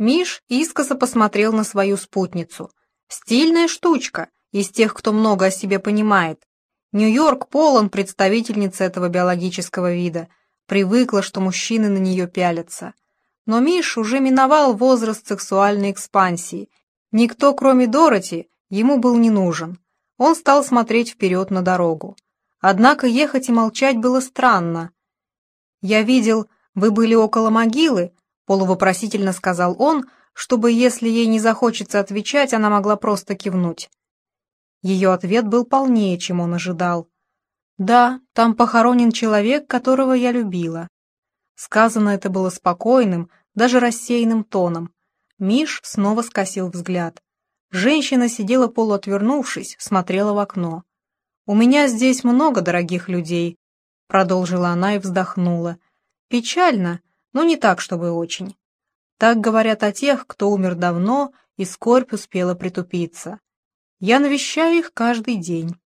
Миш искоса посмотрел на свою спутницу. Стильная штучка, из тех, кто много о себе понимает. Нью-Йорк полон представительниц этого биологического вида. Привыкла, что мужчины на нее пялятся. Но Миш уже миновал возраст сексуальной экспансии. Никто, кроме Дороти, ему был не нужен. Он стал смотреть вперед на дорогу. Однако ехать и молчать было странно. «Я видел, вы были около могилы», — полувопросительно сказал он, чтобы, если ей не захочется отвечать, она могла просто кивнуть. Ее ответ был полнее, чем он ожидал. «Да, там похоронен человек, которого я любила». Сказано это было спокойным, даже рассеянным тоном. Миш снова скосил взгляд. Женщина сидела полуотвернувшись, смотрела в окно. «У меня здесь много дорогих людей», — продолжила она и вздохнула. «Печально, но не так, чтобы очень. Так говорят о тех, кто умер давно, и скорбь успела притупиться. Я навещаю их каждый день».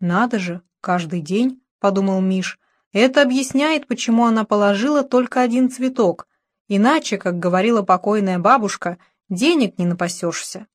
«Надо же, каждый день», — подумал Миш. «Это объясняет, почему она положила только один цветок, Иначе, как говорила покойная бабушка, денег не напасешься.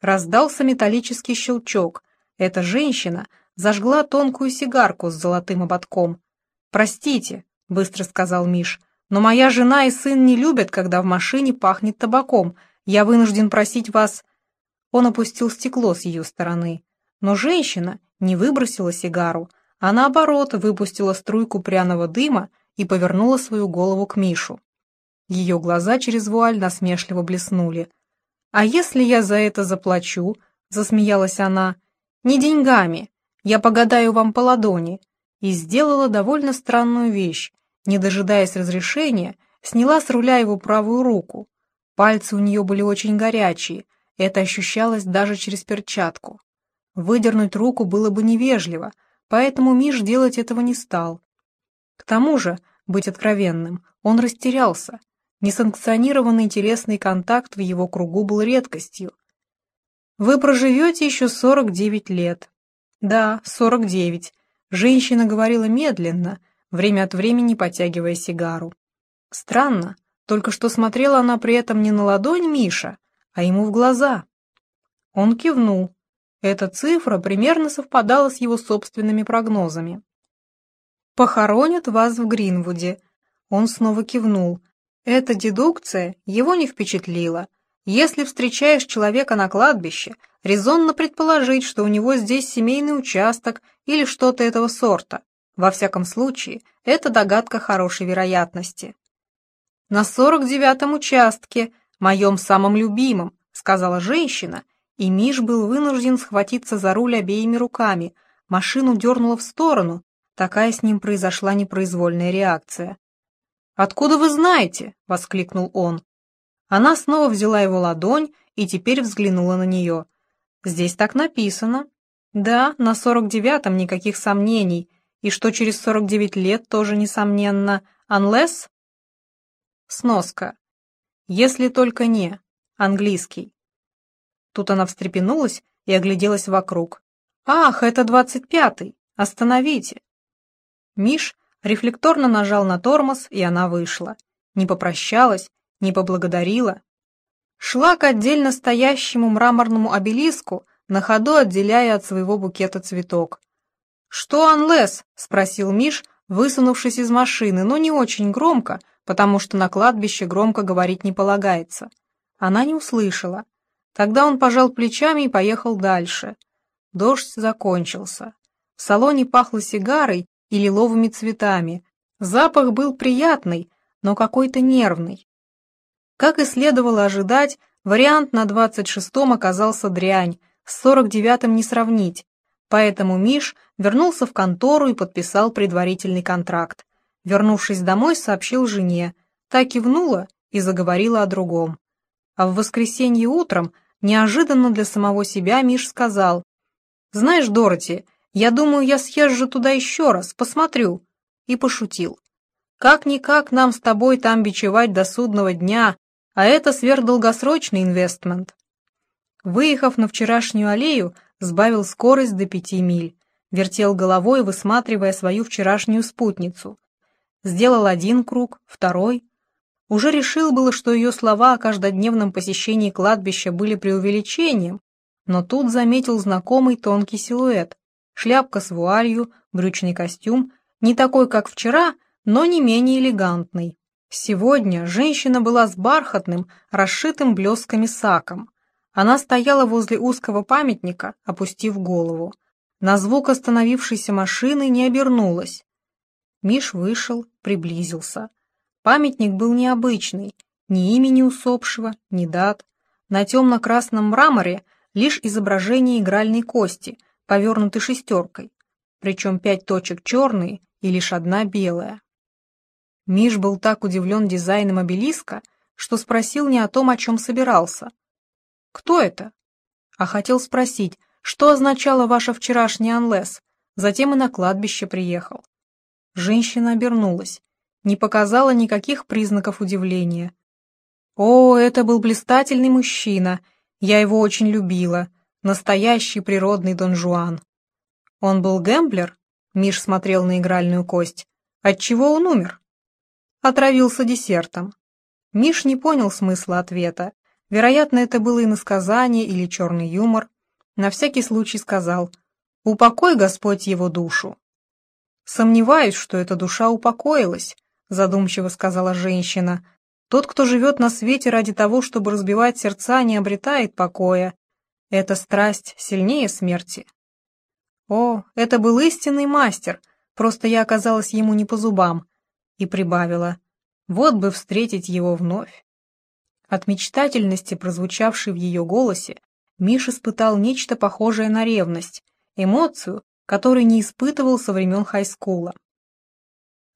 Раздался металлический щелчок. Эта женщина зажгла тонкую сигарку с золотым ободком. «Простите», — быстро сказал Миш, — «но моя жена и сын не любят, когда в машине пахнет табаком. Я вынужден просить вас...» Он опустил стекло с ее стороны. Но женщина не выбросила сигару, а наоборот выпустила струйку пряного дыма и повернула свою голову к Мишу. Ее глаза через вуаль насмешливо блеснули. «А если я за это заплачу?» — засмеялась она. «Не деньгами. Я погадаю вам по ладони». И сделала довольно странную вещь. Не дожидаясь разрешения, сняла с руля его правую руку. Пальцы у нее были очень горячие, это ощущалось даже через перчатку. Выдернуть руку было бы невежливо, поэтому Миш делать этого не стал. К тому же, быть откровенным, он растерялся. Несанкционированный телесный контакт в его кругу был редкостью. «Вы проживете еще 49 лет». «Да, 49». Женщина говорила медленно, время от времени потягивая сигару. Странно, только что смотрела она при этом не на ладонь Миша, а ему в глаза. Он кивнул. Эта цифра примерно совпадала с его собственными прогнозами. «Похоронят вас в Гринвуде». Он снова кивнул, эта дедукция его не впечатлила. Если встречаешь человека на кладбище, резонно предположить, что у него здесь семейный участок или что-то этого сорта. Во всяком случае, это догадка хорошей вероятности. «На сорок девятом участке, моем самом любимом», — сказала женщина, и Миш был вынужден схватиться за руль обеими руками. Машину дернуло в сторону, такая с ним произошла непроизвольная реакция. «Откуда вы знаете?» — воскликнул он. Она снова взяла его ладонь и теперь взглянула на нее. «Здесь так написано». «Да, на сорок девятом никаких сомнений, и что через сорок девять лет тоже несомненно. Unless...» Сноска. «Если только не. Английский». Тут она встрепенулась и огляделась вокруг. «Ах, это двадцать пятый! Остановите!» Миш рефлекторно нажал на тормоз, и она вышла. Не попрощалась, не поблагодарила. Шла к отдельно стоящему мраморному обелиску, на ходу отделяя от своего букета цветок. «Что, Анлес?» — спросил Миш, высунувшись из машины, но не очень громко, потому что на кладбище громко говорить не полагается. Она не услышала. Тогда он пожал плечами и поехал дальше. Дождь закончился. В салоне пахло сигарой, и лиловыми цветами. Запах был приятный, но какой-то нервный. Как и следовало ожидать, вариант на 26-м оказался дрянь, с 49-м не сравнить, поэтому Миш вернулся в контору и подписал предварительный контракт. Вернувшись домой, сообщил жене, та кивнула и заговорила о другом. А в воскресенье утром, неожиданно для самого себя, Миш сказал, «Знаешь, Дороти, я думаю, я съезжу туда еще раз, посмотрю». И пошутил. «Как-никак нам с тобой там бичевать до судного дня, а это сверхдолгосрочный инвестмент». Выехав на вчерашнюю аллею, сбавил скорость до пяти миль, вертел головой, высматривая свою вчерашнюю спутницу. Сделал один круг, второй. уже решил было, что ее слова о каждодневном посещении кладбища были преувеличением, но тут заметил знакомый тонкий силуэт. Шляпка с вуалью, брючный костюм, не такой, как вчера, но не менее элегантный. Сегодня женщина была с бархатным, расшитым блесками саком. Она стояла возле узкого памятника, опустив голову. На звук остановившейся машины не обернулась. Миш вышел, приблизился. Памятник был необычный, ни имени усопшего, ни дат. На темно-красном мраморе лишь изображение игральной кости, повернутой шестеркой, причем пять точек черные и лишь одна белая. Миш был так удивлен дизайном обелиска, что спросил не о том, о чем собирался. «Кто это?» А хотел спросить, что означало ваше вчерашний анлес, затем и на кладбище приехал. Женщина обернулась, не показала никаких признаков удивления. О, это был блистательный мужчина, я его очень любила, настоящий природный Дон Жуан. Он был гэмблер? Миш смотрел на игральную кость. Отчего он умер? Отравился десертом. Миш не понял смысла ответа. Вероятно, это было иносказание или черный юмор. На всякий случай сказал «Упокой, Господь, его душу». «Сомневаюсь, что эта душа упокоилась», задумчиво сказала женщина. «Тот, кто живет на свете ради того, чтобы разбивать сердца, не обретает покоя. Эта страсть сильнее смерти». «О, это был истинный мастер, просто я оказалась ему не по зубам», и прибавила. «Вот бы встретить его вновь». От мечтательности, прозвучавшей в ее голосе, Миш испытал нечто похожее на ревность, эмоцию, которую не испытывал со времен хайскула.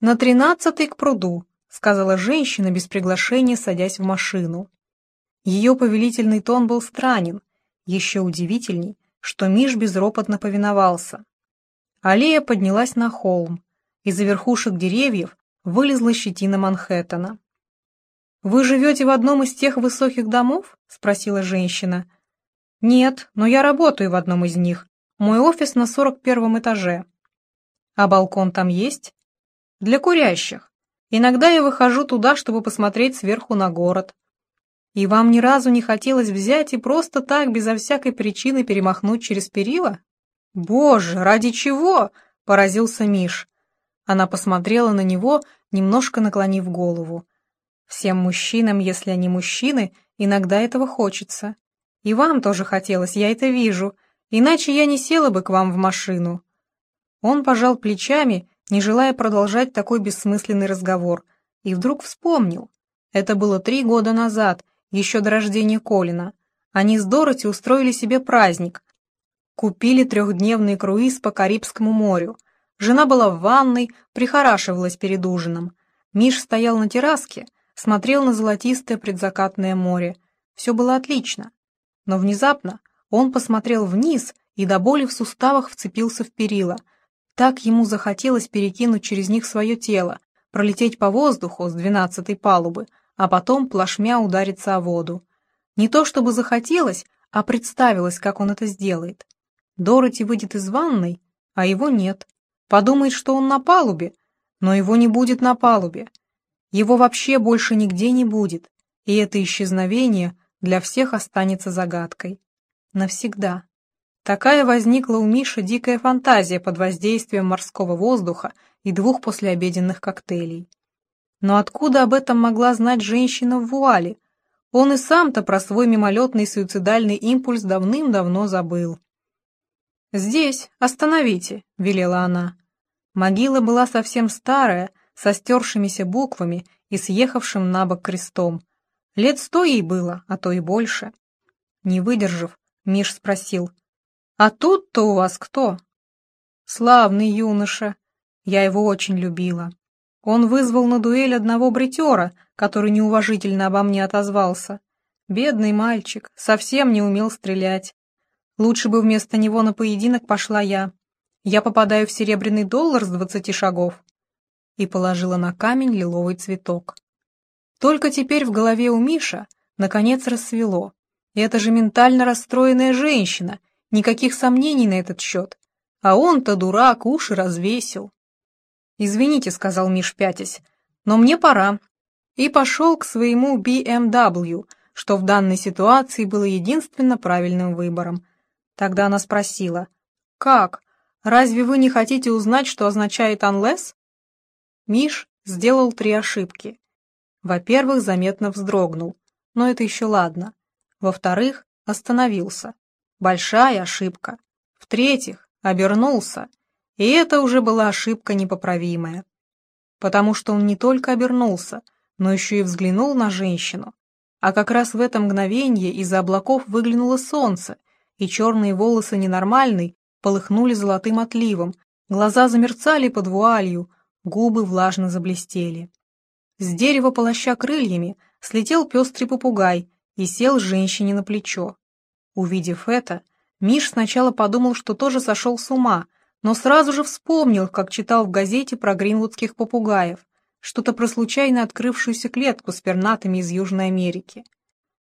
«На тринадцатый к пруду», — сказала женщина без приглашения, садясь в машину. Ее повелительный тон был странен, еще удивительней, что Миш безропотно повиновался. Аллея поднялась на холм, из-за верхушек деревьев вылезла щетина Манхэттена. «Вы живете в одном из тех высоких домов?» — спросила женщина. «Нет, но я работаю в одном из них. Мой офис на сорок первом этаже». «А балкон там есть?» «Для курящих. Иногда я выхожу туда, чтобы посмотреть сверху на город». «И вам ни разу не хотелось взять и просто так, безо всякой причины, перемахнуть через перила?» «Боже, ради чего?» — поразился Миш. Она посмотрела на него, немножко наклонив голову. Всем мужчинам, если они мужчины, иногда этого хочется. И вам тоже хотелось, я это вижу, иначе я не села бы к вам в машину». Он пожал плечами, не желая продолжать такой бессмысленный разговор, и вдруг вспомнил. Это было три года назад, еще до рождения Колина. Они с Дороти устроили себе праздник. Купили трехдневный круиз по Карибскому морю. Жена была в ванной, прихорашивалась перед ужином. Миш стоял на терраске, смотрел на золотистое предзакатное море. Все было отлично. Но внезапно он посмотрел вниз и до боли в суставах вцепился в перила. Так ему захотелось перекинуть через них свое тело, пролететь по воздуху с двенадцатой палубы, а потом плашмя удариться о воду. Не то чтобы захотелось, а представилось, как он это сделает. Дороти выйдет из ванной, а его нет. Подумает, что он на палубе, но его не будет на палубе. Его вообще больше нигде не будет, и это исчезновение для всех останется загадкой. Навсегда. Такая возникла у Миши дикая фантазия под воздействием морского воздуха и двух послеобеденных коктейлей. Но откуда об этом могла знать женщина в вуале? Он и сам-то про свой мимолетный суицидальный импульс давным-давно забыл. «Здесь, остановите», — велела она. Могила была совсем старая, со стершимися буквами и съехавшим на бок крестом. Лет сто ей было, а то и больше. Не выдержав, Миш спросил, «А тут-то у вас кто?» «Славный юноша. Я его очень любила. Он вызвал на дуэль одного бритера, который неуважительно обо мне отозвался. Бедный мальчик, совсем не умел стрелять. Лучше бы вместо него на поединок пошла я. Я попадаю в серебряный доллар с двадцати шагов, и положила на камень лиловый цветок. Только теперь в голове у Миша наконец рассвело. Это же ментально расстроенная женщина, никаких сомнений на этот счет. А он-то, дурак, уши развесил. «Извините», — сказал Миш, пятясь, — «но мне пора». и пошел к своему BMW, что в данной ситуации было единственно правильным выбором. Тогда она спросила, «Как? Разве вы не хотите узнать, что означает «unless»?» Миш сделал три ошибки. Во-первых, заметно вздрогнул, но это еще ладно. Во-вторых, остановился. Большая ошибка. В-третьих, обернулся. И это уже была ошибка непоправимая. Потому что он не только обернулся, но еще и взглянул на женщину. А как раз в это мгновение из-за облаков выглянуло солнце, и черные волосы ненормальной полыхнули золотым отливом, глаза замерцали под вуалью, губы влажно заблестели. С дерева полоща крыльями слетел пестрый попугай и сел женщине на плечо. Увидев это, Миш сначала подумал, что тоже сошел с ума, но сразу же вспомнил, как читал в газете про гринвудских попугаев, что-то про случайно открывшуюся клетку с пернатыми из Южной Америки.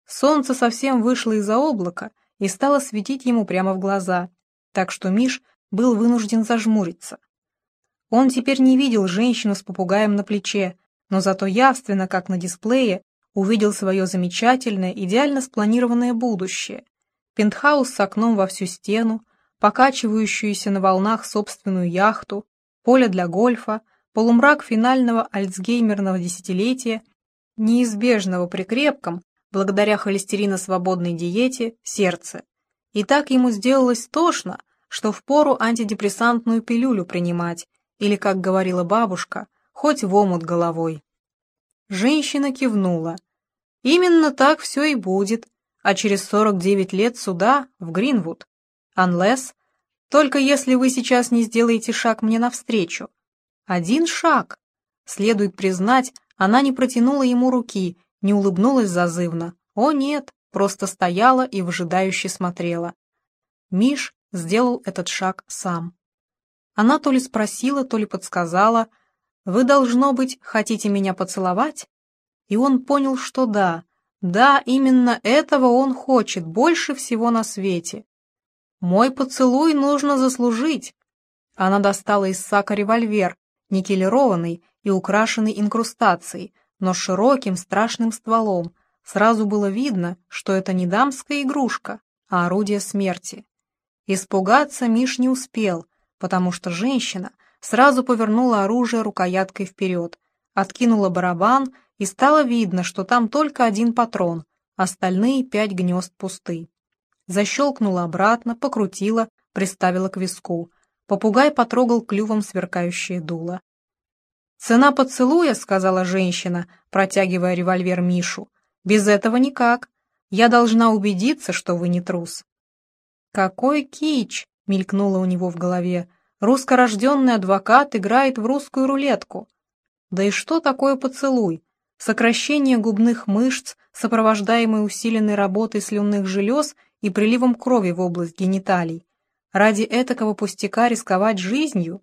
Солнце совсем вышло из-за облака и стало светить ему прямо в глаза, так что Миш был вынужден зажмуриться. Он теперь не видел женщину с попугаем на плече, но зато явственно, как на дисплее, увидел свое замечательное, идеально спланированное будущее. Пентхаус с окном во всю стену, покачивающуюся на волнах собственную яхту, поле для гольфа, полумрак финального альцгеймерного десятилетия, неизбежного при крепком, благодаря холестерино-свободной диете, сердце. И так ему сделалось тошно, что впору антидепрессантную пилюлю принимать, или, как говорила бабушка, хоть в омут головой. Женщина кивнула. Именно так все и будет, а через 49 лет суда в Гринвуд. Unless, только если вы сейчас не сделаете шаг мне навстречу. Один шаг. Следует признать, она не протянула ему руки, не улыбнулась зазывно. О нет, просто стояла и выжидающе смотрела. Миш сделал этот шаг сам. Она то ли спросила, то ли подсказала, «Вы, должно быть, хотите меня поцеловать?» И он понял, что да, да, именно этого он хочет больше всего на свете. «Мой поцелуй нужно заслужить!» Она достала из сака револьвер, никелированный и украшенный инкрустацией, но широким страшным стволом, Сразу было видно, что это не дамская игрушка, а орудие смерти. Испугаться Миш не успел, потому что женщина сразу повернула оружие рукояткой вперед, откинула барабан, и стало видно, что там только один патрон, остальные пять гнезд пусты. Защелкнула обратно, покрутила, приставила к виску. Попугай потрогал клювом сверкающее дуло. «Цена поцелуя», — сказала женщина, протягивая револьвер Мишу, без этого никак. Я должна убедиться, что вы не трус». «Какой кич!» — мелькнуло у него в голове. «Русскорожденный адвокат играет в русскую рулетку». Да и что такое поцелуй? Сокращение губных мышц, сопровождаемое усиленной работой слюнных желез и приливом крови в область гениталий. Ради этакого пустяка рисковать жизнью?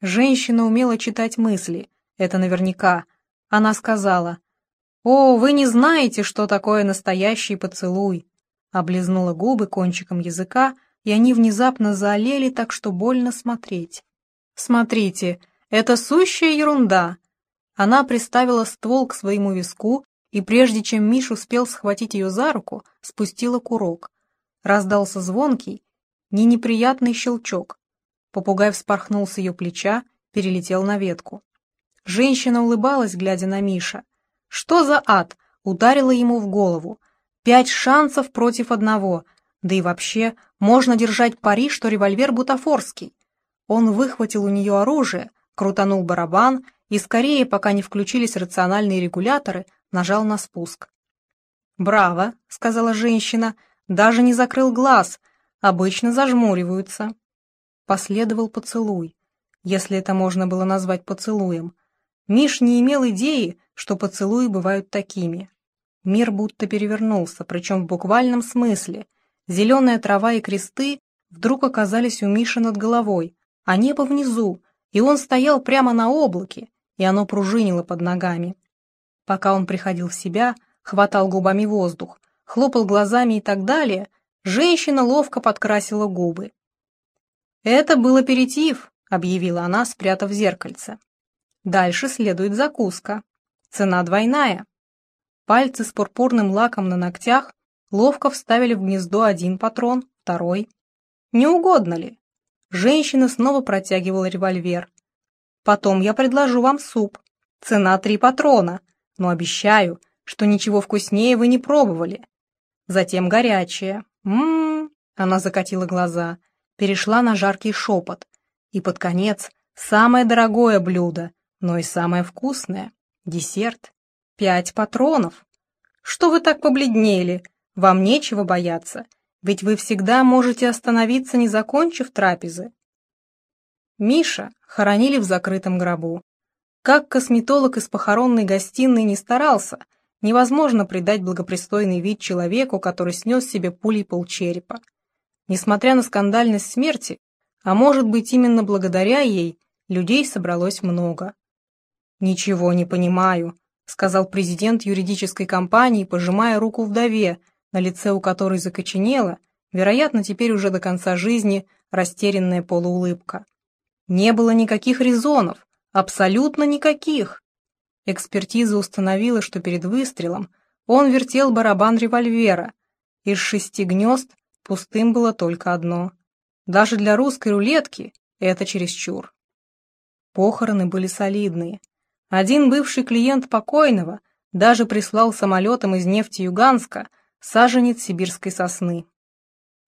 Женщина умела читать мысли, это наверняка. Она сказала, «О, вы не знаете, что такое настоящий поцелуй!» Облизнула губы кончиком языка, и они внезапно заолели так, что больно смотреть. «Смотрите, это сущая ерунда!» Она приставила ствол к своему виску, и прежде чем Миш успел схватить ее за руку, спустила курок. Раздался звонкий, не неприятный щелчок. Попугай вспорхнул с ее плеча, перелетел на ветку. Женщина улыбалась, глядя на Миша. Что за ад? Ударило ему в голову. Пять шансов против одного. Да и вообще, можно держать пари, что револьвер бутафорский. Он выхватил у нее оружие, крутанул барабан и скорее, пока не включились рациональные регуляторы, нажал на спуск. «Браво», — сказала женщина, — «даже не закрыл глаз, обычно зажмуриваются». Последовал поцелуй, если это можно было назвать поцелуем. Миш не имел идеи, что поцелуи бывают такими. Мир будто перевернулся, причем в буквальном смысле. Зеленая трава и кресты вдруг оказались у Миши над головой, а небо внизу, и он стоял прямо на облаке, и оно пружинило под ногами. Пока он приходил в себя, хватал губами воздух, хлопал глазами и так далее, женщина ловко подкрасила губы. «Это был аперитив», — объявила она, спрятав зеркальце. «Дальше следует закуска. цена двойная. Пальцы с пурпурным лаком на ногтях ловко вставили в гнездо один патрон, второй. Не угодно ли? Женщина снова протягивала револьвер. Потом я предложу вам суп. Цена три патрона, но обещаю, что ничего вкуснее вы не пробовали. Затем горячее. Ммм, она закатила глаза, перешла на жаркий шепот. И под конец самое дорогое блюдо, но и самое вкусное. Десерт. Пять патронов. Что вы так побледнели? Вам нечего бояться, ведь вы всегда можете остановиться, не закончив трапезы. Миша хоронили в закрытом гробу. Как косметолог из похоронной гостиной не старался, невозможно придать благопристойный вид человеку, который снес себе пулей полчерепа. Несмотря на скандальность смерти, а может быть именно благодаря ей, людей собралось много. «Ничего не понимаю», — сказал президент юридической компании, пожимая руку вдове, на лице у которой закоченела, вероятно, теперь уже до конца жизни, растерянная полуулыбка. Не было никаких резонов, абсолютно никаких. Экспертиза установила, что перед выстрелом он вертел барабан револьвера. Из шести гнезд пустым было только одно. Даже для русской рулетки это чересчур. Похороны были солидные. Один бывший клиент покойного даже прислал самолетом из нефти Юганска саженец сибирской сосны.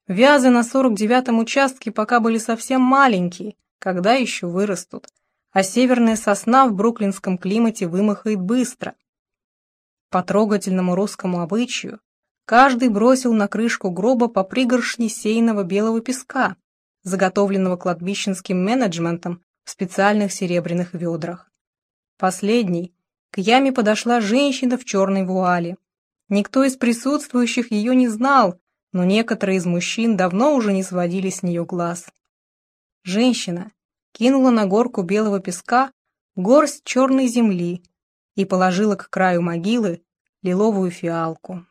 Вязы на 49-м участке пока были совсем маленькие, когда еще вырастут, а северная сосна в бруклинском климате вымахает быстро. По трогательному русскому обычаю каждый бросил на крышку гроба по пригоршне сейного белого песка, заготовленного кладбищенским менеджментом в специальных серебряных ведрах. Последней к яме подошла женщина в черной вуале. Никто из присутствующих ее не знал, но некоторые из мужчин давно уже не сводили с нее глаз. Женщина кинула на горку белого песка горсть черной земли и положила к краю могилы лиловую фиалку.